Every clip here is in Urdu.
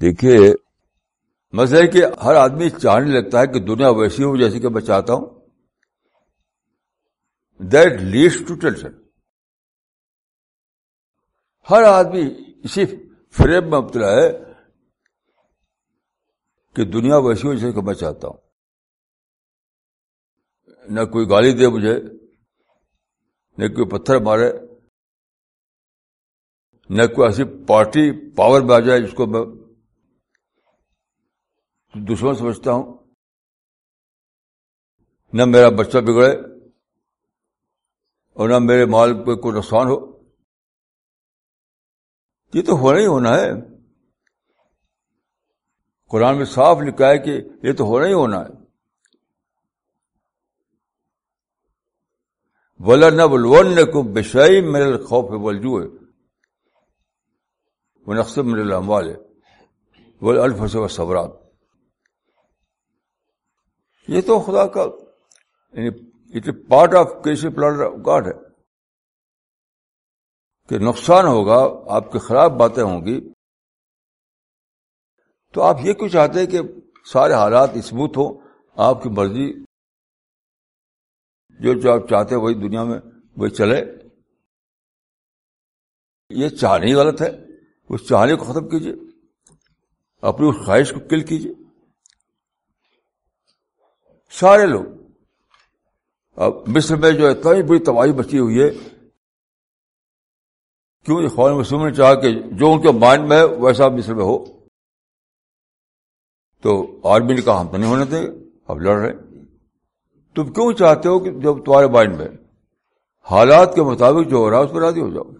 دیکھیے مسئلہ ہے کہ ہر آدمی چاہنے لگتا ہے کہ دنیا ویسی ہو جیسی کہ میں چاہتا ہوں۔ دیٹ لیڈس ٹو ٹینشن ہر آدمی اسی فریم میں مبتلا ہے کہ دنیا ویسی ہو جیسے کہ میں چاہتا ہوں۔ نہ کوئی گالی دے مجھے، نہ کوئی پتھر مارے، نہ کوئی ایسی پارٹی پاور میں آ جائے جس کو میں دشمن سمجھتا ہوں۔ نہ میرا بچہ بگڑے اور نہ میرے مال پہ کوئی نقصان ہو۔ یہ تو ہونا ہی ہونا ہے۔ قرآن میں صاف لکھا ہے کہ یہ تو ہونا ہی ہونا ہے۔ ولر نب ون کو بشائی میرے خوف ولجو ہے وہ نقصب میرے اموال ہے۔ وہ الف صبرات یہ تو خدا کا یعنی پارٹ آف کیسی پلان آف گاڈ ہے کہ نقصان ہوگا، آپ کی خراب باتیں ہوں گی۔ تو آپ یہ کیوں چاہتے ہیں کہ سارے حالات اسموتھ ہو آپ کی مرضی، جو جو آپ چاہتے ہیں وہی دنیا میں وہی چلے۔ یہ چاہنے ہی غلط ہے۔ اس چاہنے کو ختم کیجیے۔ اپنی اس خواہش کو کل کیجیے۔ سارے لوگ۔ اب مصر میں جو اتنا ہی بڑی تباہی بچی ہوئی ہے۔ کیوں خوان مسلم نے چاہا کہ جو ان کے مائنڈ میں ہے ویسا مصر میں ہو۔ تو آرمی نے کہا، ہم تو نہیں ہونے دیں اب لڑ رہے تم کیوں چاہتے ہو کہ جب تمہارے مائنڈ میں حالات کے مطابق جو ہو رہا ہے، اس پر راضی ہو جاؤ۔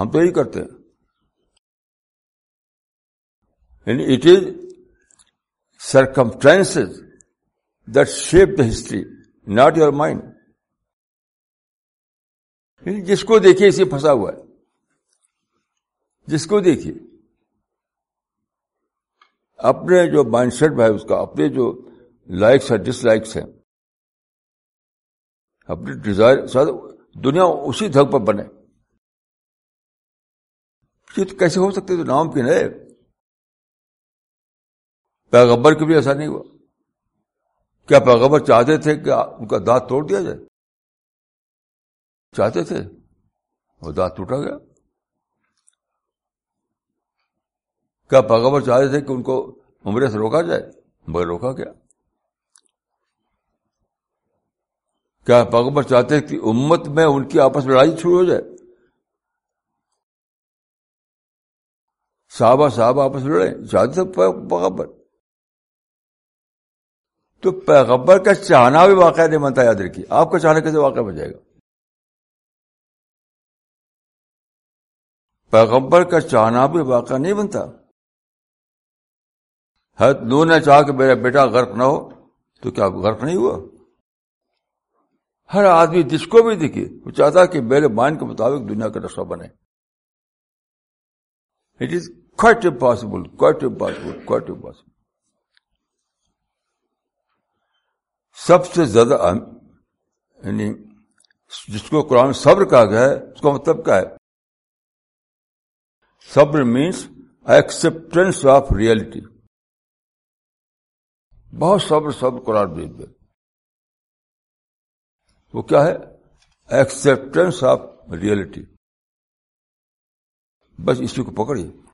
ہم تو یہی کرتے ہیں۔ یعنی it is circumstances that shape the history not your mind جس کو دیکھیے اسے پھنسا ہوا ہے۔ جس کو دیکھیے۔ اپنے جو مائنڈ سیٹ ہے، اس کا اپنے جو لائکس ہے ڈس لائکس ہیں اپنے ڈیزائر دنیا اسی دھگ پر بنے۔ یہ تو کیسے ہو سکتے تو نام کی نئے۔ پیغبر کے بھی ایسا نہیں ہوا۔ کیا پیغبر چاہتے تھے کہ ان کا دانت توڑ دیا جائے؟ چاہتے تھے۔ وہ دانت ٹوٹا گیا۔ کیا پیغبر چاہتے تھے کہ ان کو عمرے سے روکا جائے؟ مگر روکا گیا۔ کیا پیغبر چاہتے کہ امت میں ان کی آپس میں لڑائی شروع ہو جائے؟ صحابہ صحابہ آپس لڑے چاہتے تھے پیغبر تو پیغبر کا چاہنا بھی واقعہ نہیں بنتا، یاد رکھیے۔ آپ کا چاہنا کیسے واقع بن جائے گا؟ پیغبر کا چاہنا بھی واقعہ نہیں بنتا۔ ہے نو نے چاہ کہ میرا بیٹا غرق نہ ہو، تو کیا غرق نہیں ہوا؟ ہر آدمی جس کو بھی دیکھیے، وہ چاہتا کہ میرے مائنڈ کے مطابق دنیا کا نقشہ بنے۔ It is quite impossible quite impossible quite impossible سب سے زیادہ اہم یعنی جس کو قرآن صبر کہا گیا ہے، اس کا مطلب کیا ہے؟ صبر مینس ایکسپٹینس آف ریئلٹی بہت صبر صبر قرآن میں وہ کیا ہے؟ ایکسپٹینس آف ریئلٹی بس اسی کو پکڑیے۔